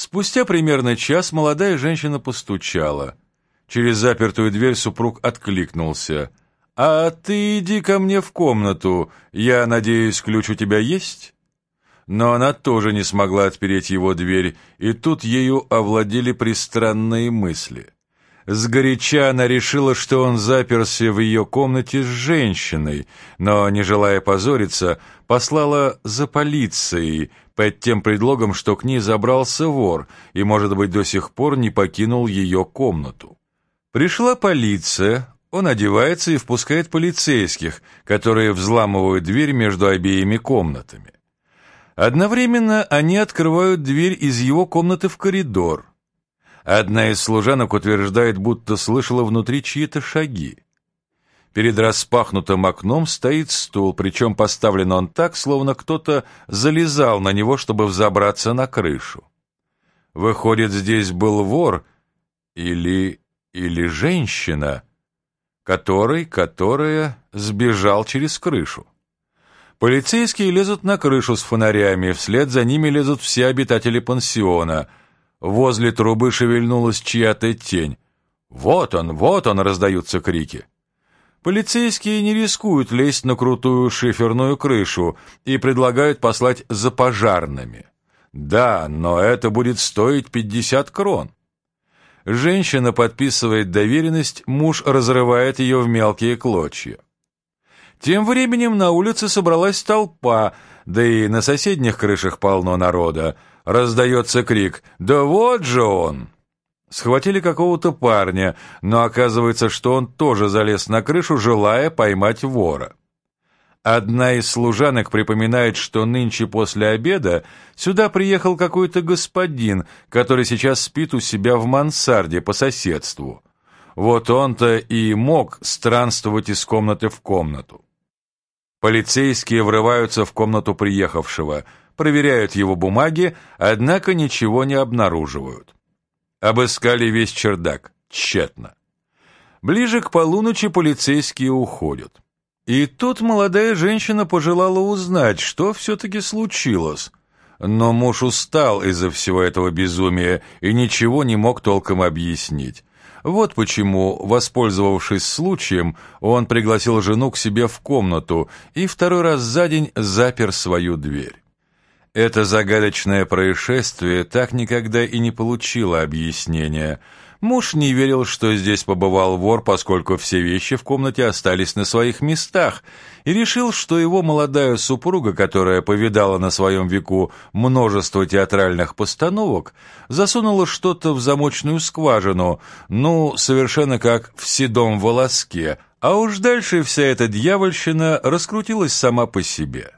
Спустя примерно час молодая женщина постучала. Через запертую дверь супруг откликнулся. «А ты иди ко мне в комнату. Я надеюсь, ключ у тебя есть?» Но она тоже не смогла отпереть его дверь, и тут ею овладели пристранные мысли. Сгоряча она решила, что он заперся в ее комнате с женщиной, но, не желая позориться, послала за полицией под тем предлогом, что к ней забрался вор и, может быть, до сих пор не покинул ее комнату. Пришла полиция, он одевается и впускает полицейских, которые взламывают дверь между обеими комнатами. Одновременно они открывают дверь из его комнаты в коридор. Одна из служанок утверждает, будто слышала внутри чьи-то шаги. Перед распахнутым окном стоит стул, причем поставлен он так, словно кто-то залезал на него, чтобы взобраться на крышу. Выходит, здесь был вор или... или женщина, который, которая сбежал через крышу. Полицейские лезут на крышу с фонарями, вслед за ними лезут все обитатели пансиона — Возле трубы шевельнулась чья-то тень. «Вот он, вот он!» — раздаются крики. Полицейские не рискуют лезть на крутую шиферную крышу и предлагают послать за пожарными. Да, но это будет стоить 50 крон. Женщина подписывает доверенность, муж разрывает ее в мелкие клочья. Тем временем на улице собралась толпа, да и на соседних крышах полно народа. Раздается крик «Да вот же он!» Схватили какого-то парня, но оказывается, что он тоже залез на крышу, желая поймать вора. Одна из служанок припоминает, что нынче после обеда сюда приехал какой-то господин, который сейчас спит у себя в мансарде по соседству. Вот он-то и мог странствовать из комнаты в комнату. Полицейские врываются в комнату приехавшего – проверяют его бумаги, однако ничего не обнаруживают. Обыскали весь чердак. Тщетно. Ближе к полуночи полицейские уходят. И тут молодая женщина пожелала узнать, что все-таки случилось. Но муж устал из-за всего этого безумия и ничего не мог толком объяснить. Вот почему, воспользовавшись случаем, он пригласил жену к себе в комнату и второй раз за день запер свою дверь. Это загадочное происшествие так никогда и не получило объяснения. Муж не верил, что здесь побывал вор, поскольку все вещи в комнате остались на своих местах, и решил, что его молодая супруга, которая повидала на своем веку множество театральных постановок, засунула что-то в замочную скважину, ну, совершенно как в седом волоске, а уж дальше вся эта дьявольщина раскрутилась сама по себе.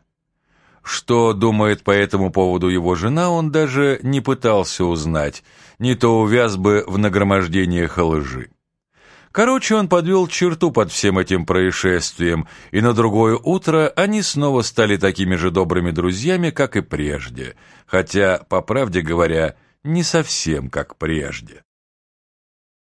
Что думает по этому поводу его жена, он даже не пытался узнать, не то увяз бы в нагромождениях лжи. Короче, он подвел черту под всем этим происшествием, и на другое утро они снова стали такими же добрыми друзьями, как и прежде, хотя, по правде говоря, не совсем как прежде.